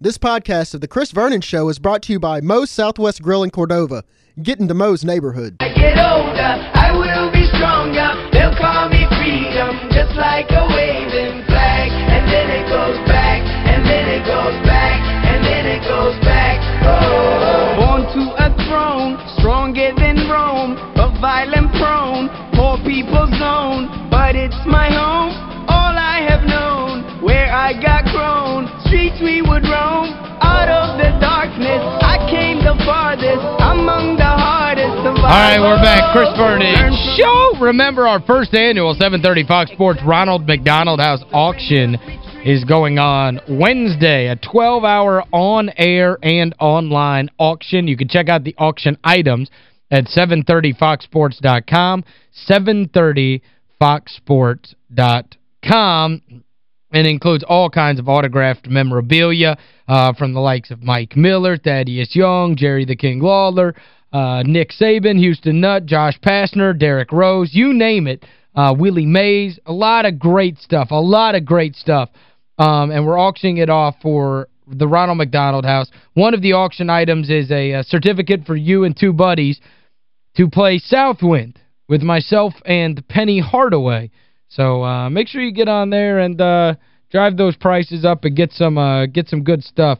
This podcast of The Chris Vernon Show is brought to you by Moe's Southwest Grill in Cordova. Get into Moe's neighborhood. I get older, I will be stronger. They'll call me freedom, just like a waving flag. And then it goes back, and then it goes back, and then it goes back. Oh. Born to a throne, stronger than Rome, but violent prone, poor people's zone. But it's my home, Streets we would roam, out of the darkness. I came the farthest, among the hardest. All right, we're back. Chris Vernon Show. Remember, our first annual 730 Fox Sports Ronald McDonald House auction is going on Wednesday, a 12-hour on-air and online auction. You can check out the auction items at 730foxsports.com, 730foxsports.com. And includes all kinds of autographed memorabilia uh, from the likes of Mike Miller, Thaddeus Young, Jerry the King Lawler, uh, Nick Saban, Houston Nutt, Josh Pastner, Derrick Rose, you name it, uh, Willie Mays, a lot of great stuff, a lot of great stuff. Um, and we're auctioning it off for the Ronald McDonald House. One of the auction items is a, a certificate for you and two buddies to play Southwind with myself and Penny Hardaway. So uh, make sure you get on there and uh, drive those prices up and get some uh, get some good stuff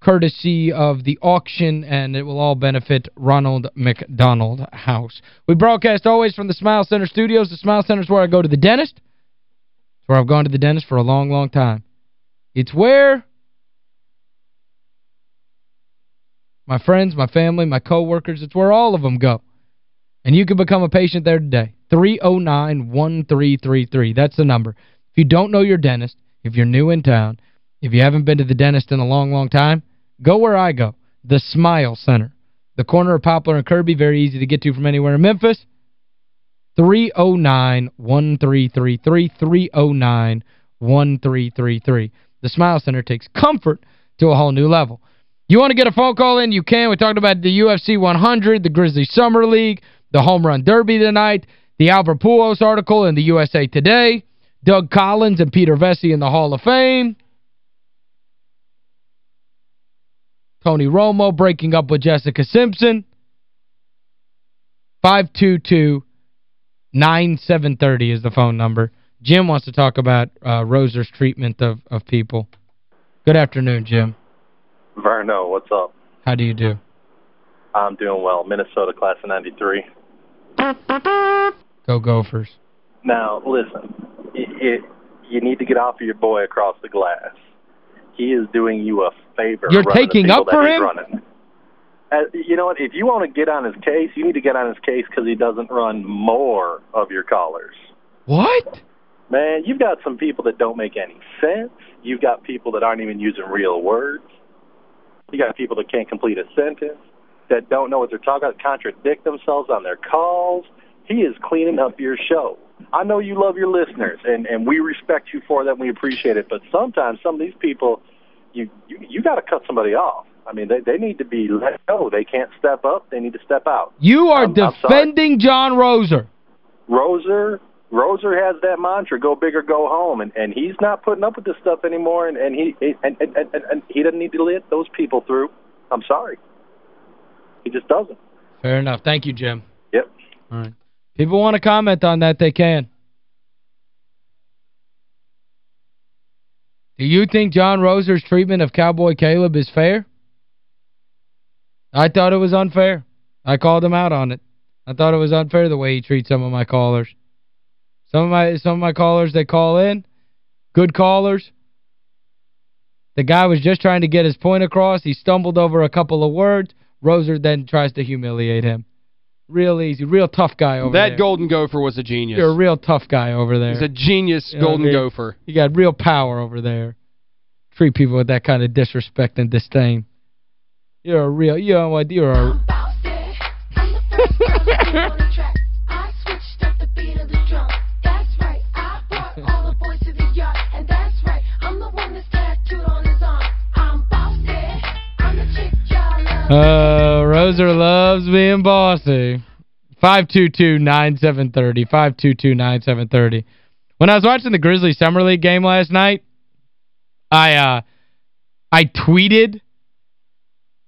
courtesy of the auction, and it will all benefit Ronald McDonald House. We broadcast always from the Smile Center studios. The Smile Center is where I go to the dentist. It's where I've gone to the dentist for a long, long time. It's where my friends, my family, my coworkers, it's where all of them go. And you can become a patient there today. 309-1333. That's the number. If you don't know your dentist, if you're new in town, if you haven't been to the dentist in a long, long time, go where I go, the Smile Center. The corner of Poplar and Kirby, very easy to get to from anywhere in Memphis. 309-1333, 309-1333. The Smile Center takes comfort to a whole new level. You want to get a phone call in, you can. We talked about the UFC 100, the Grizzly Summer League, the Home Run Derby tonight, the Albert Pujols article in the USA Today, Doug Collins and Peter Vecsey in the Hall of Fame, Tony Romo breaking up with Jessica Simpson, 522-9730 is the phone number. Jim wants to talk about uh, Roser's treatment of, of people. Good afternoon, Jim. Verno, what's up? How do you do? I'm doing well. Minnesota class of 93. Go Gophers. Now, listen, it, it, you need to get off of your boy across the glass. He is doing you a favor. You're taking up for him? Running. Uh, you know what? If you want to get on his case, you need to get on his case because he doesn't run more of your callers. What? Man, you've got some people that don't make any sense. You've got people that aren't even using real words. You got people that can't complete a sentence, that don't know what they're talking about, contradict themselves on their calls. He is cleaning up your show. I know you love your listeners, and, and we respect you for that. And we appreciate it. But sometimes some of these people, you you, you got to cut somebody off. I mean, they, they need to be let go. They can't step up. They need to step out. You are I'm- I'm defending John Roser. Roser Roser has that mantra, go big or go home, and, and he's not putting up with this stuff anymore, and, and he and, and, and, and he doesn't need to let those people through. I'm sorry. He just doesn't. Fair enough. Thank you, Jim. Yep. All right. People want to comment on that, they can. Do you think John Roser's treatment of Cowboy Caleb is fair? I thought it was unfair. I called him out on it. I thought it was unfair the way he treats some of my callers. Some of my some of my callers they call in, good callers. The guy was just trying to get his point across. He stumbled over a couple of words. Roser then tries to humiliate him. Real easy, real tough guy over that there. That golden Gopher was a genius. You're a real tough guy over there. He's a genius You know what I Golden mean? Gopher. You got real power over there. Treat people with that kind of disrespect and disdain. You're a real, you know what, you're a... Uh, Roser loves being bossy. 522-9730. 522-9730. When I was watching the Grizzlies Summer League game last night, I uh I tweeted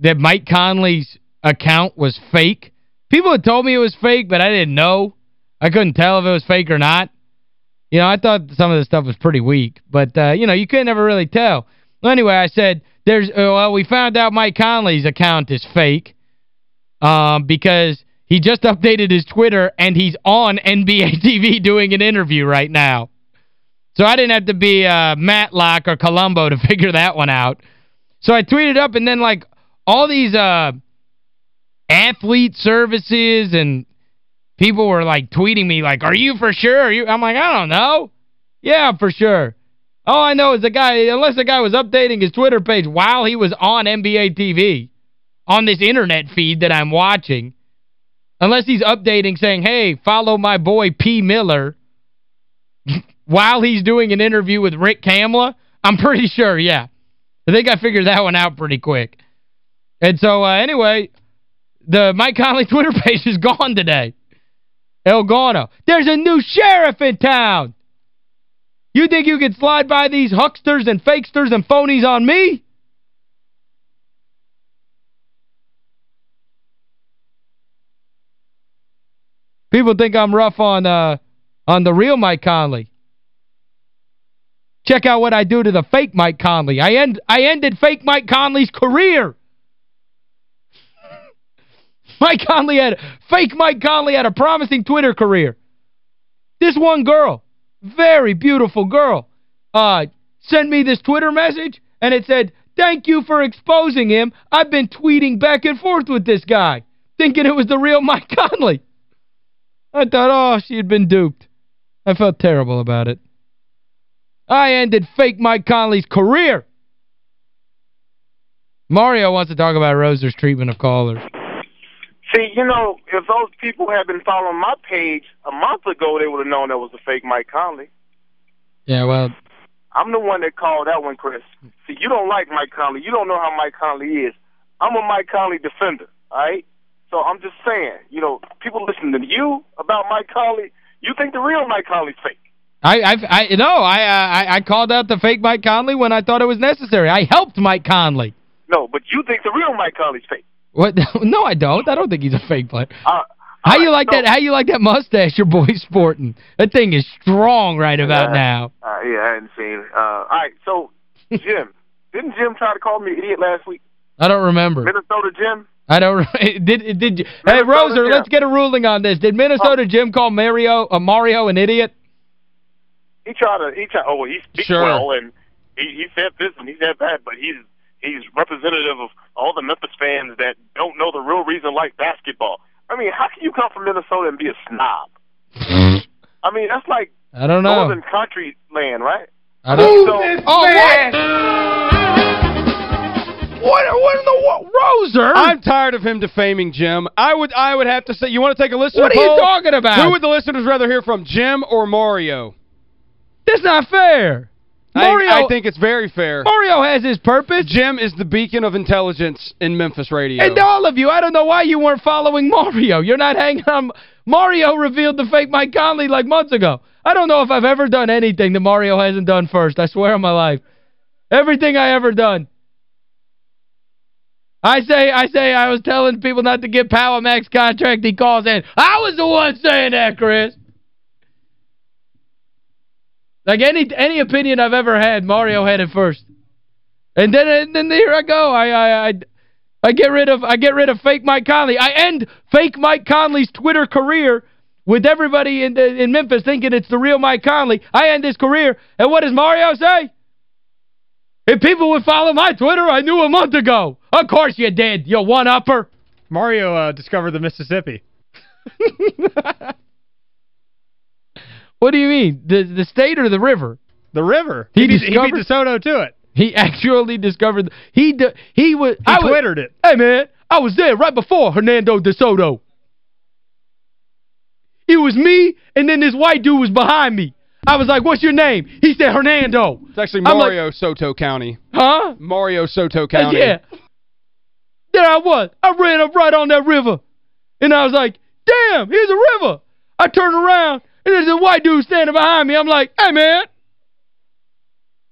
that Mike Conley's account was fake. People had told me it was fake, but I didn't know. I couldn't tell if it was fake or not. You know, I thought some of the stuff was pretty weak. But, uh, you know, you could never really tell. Well, anyway, I said, there's uh, well, we found out Mike Conley's account is fake um, because he just updated his Twitter and he's on NBA TV doing an interview right now. So I didn't have to be uh, Matlock or Colombo to figure that one out. So I tweeted up and then, like, all these uh, athlete services and people were, like, tweeting me, like, are you for sure? Are you? I'm like, I don't know. Yeah, for sure. All I know is the guy, unless the guy was updating his Twitter page while he was on NBA TV, on this internet feed that I'm watching, unless he's updating saying, hey, follow my boy P. Miller while he's doing an interview with Rick Kamla, I'm pretty sure, yeah. I think I figured that one out pretty quick. And so, uh, anyway, the Mike Conley Twitter page is gone today. El Gano. There's a new sheriff in town. You think you can slide by these hucksters and fakesters and phonies on me? People think I'm rough on uh on the real Mike Conley. Check out what I do to the fake Mike Conley. I end I ended fake Mike Conley's career. Mike Conley had fake Mike Conley had a promising Twitter career. This one girl, very beautiful girl, uh sent me this Twitter message and it said, "Thank you for exposing him. I've been tweeting back and forth with this guy, thinking it was the real Mike Conley." I thought, oh, she had been duped. I felt terrible about it. I ended fake Mike Conley's career. Mario wants to talk about Roser's treatment of callers. See, you know, if those people had been following my page a month ago, they would have known that was a fake Mike Conley. Yeah, well, I'm the one that called that one, Chris. See, you don't like Mike Conley. You don't know how Mike Conley is. I'm a Mike Conley defender, all right? So I'm just saying, you know, people listen to you about Mike Conley. You think the real Mike Conley's fake. I I I no, I, uh, I I called out the fake Mike Conley when I thought it was necessary. I helped Mike Conley. No, but you think the real Mike Conley's fake. What no, I don't. I don't think he's a fake player. Uh, How you like so- that how you like that mustache your boy's sporting? That thing is strong right about Uh, now. Uh, yeah, I hadn't seen it. Uh, all right, so, Jim. didn't Jim try to call me an idiot last week? I don't remember. Minnesota Jim? I don't did did you, Hey Roser, Jim. let's get a ruling on this. Did Minnesota Jim call Mario uh, Mario an idiot? He tried to, he tried, oh, well, he speaks Sure. well, and he, he said this and he said that, but he's he's representative of all the Memphis fans that don't know the real reason like basketball. I mean, how can you come from Minnesota and be a snob? I mean, that's like I don't know. northern country land, right? I don't So, Oh, what? What what in the what? Roser? I'm tired of him defaming Jim. I would I would have to say, you want to take a listener What are you talking about? Who would the listeners rather hear from, Jim or Mario? That's not fair. I- I, think it's very fair. Mario has his purpose. Jim is the beacon of intelligence in Memphis radio. And all of you, I don't know why you weren't following Mario. You're not hanging on. Mario revealed the fake Mike Conley like months ago. I don't know if I've ever done anything that Mario hasn't done first. I swear on my life. Everything I ever done. I say I say I was telling people not to get Power Max contract. He calls in. I was the one saying that, Chris. Like any any opinion I've ever had, Mario had it first. And then and then here I go. I I I I get rid of I get rid of fake Mike Conley. I end fake Mike Conley's Twitter career with everybody in in Memphis thinking it's the real Mike Conley. I end his career. And what does Mario say? If people would follow my Twitter, I knew a month ago. Of course you did, you one-upper. Mario uh, discovered the Mississippi. what do you mean? The the state or the river? The river. He He, beat, he discovered- beat DeSoto to it. He actually discovered he d- he was He I was- twittered it. Hey man, I was there right before Hernando De Soto. It was me and then this white dude was behind me. I was like, "What's your name?" He said Hernando. It's actually I'm like- Mario Soto County. Huh? Mario Soto County. Yeah. There I was. I ran up right on that river. And I was like, damn, here's a river. I turned around, and there's a white dude standing behind me. I'm like, hey, man.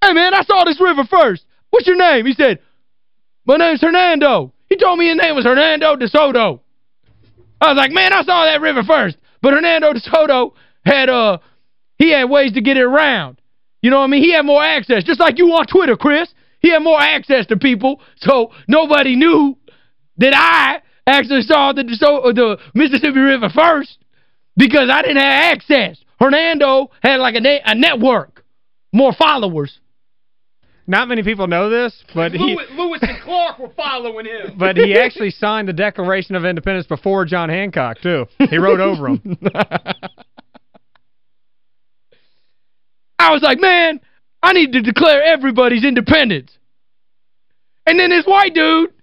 Hey, man, I saw this river first. what's your name? He said, my name's Hernando. He told me his name was Hernando de Soto. I was like, man, I saw that river first. But Hernando de Soto had, uh, he had ways to get it around. You know what I mean? He had more access. Just like you on Twitter, Chris. He had more access to people, so nobody knew that I actually saw the, uh, the Mississippi River first because I didn't have access. Hernando had like a, a network, more followers. Not many people know this, but he Lewis, Lewis and Clark were following him. but he actually signed the Declaration of Independence before John Hancock, too. He wrote over him. I was like, man, I need to declare everybody's independence. And then this white dude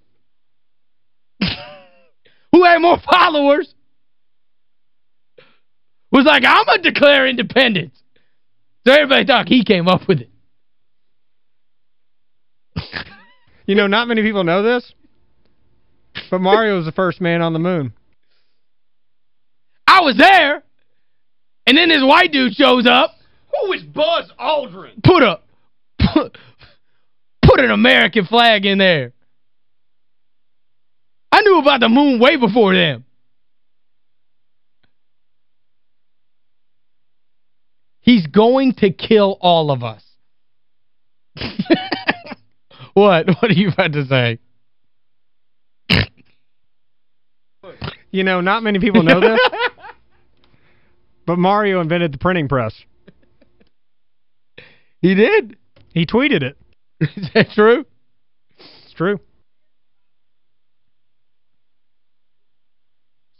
who had more followers was like, I'm going to declare independence. So everybody thought he came up with it. You know, not many people know this, but Mario was the first man on the moon. I was there, and then this white dude shows up. Who is Buzz Aldrin? Put a put, put an American flag in there. I knew about the moon way before them. He's going to kill all of us. what? What are you about to say? You know, not many people know this, but Mario invented the printing press. He did? He tweeted it. Is that true? It's true.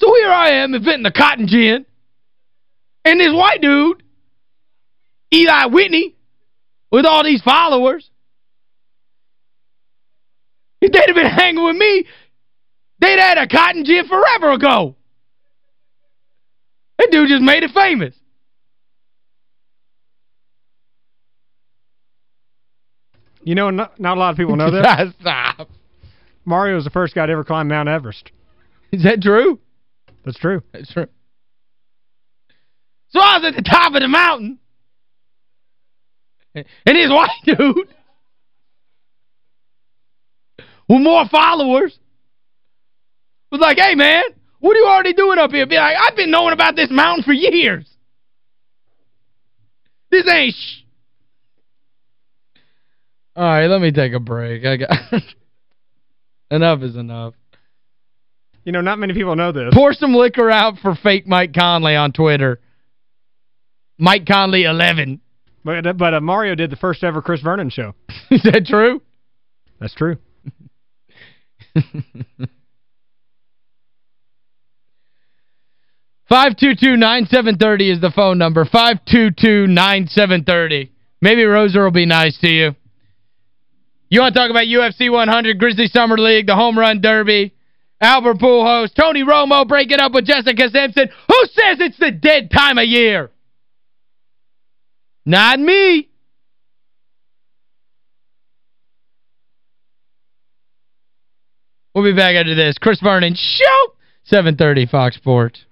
So here I am inventing the cotton gin. And this white dude, Eli Whitney, with all these followers, if they'd have been hanging with me, they'd had a cotton gin forever ago. That dude just made it famous. You know, not, not a lot of people know this. Stop. Mario was the first guy to ever climb Mount Everest. Is that true? That's true. That's true. So I was at the top of the mountain. And this white dude with more followers was like, hey, man, what are you already doing up here? Be like, I've been knowing about this mountain for years. This ain't sh All right, let me take a break. I got Enough is enough. You know, not many people know this. Pour some liquor out for fake Mike Conley on Twitter. Mike Conley 11. But but uh, Mario did the first ever Chris Vernon show. Is that true? That's true. Five two two nine seven thirty is the phone number. Five two two nine seven thirty. Maybe Roser will be nice to you. You want to talk about UFC 100, Grizzly Summer League, the Home Run Derby, Albert Pujols, Tony Romo breaking up with Jessica Simpson. Who says it's the dead time of year? Not me. We'll be back after this. Chris Vernon Show, 730 Fox Sports.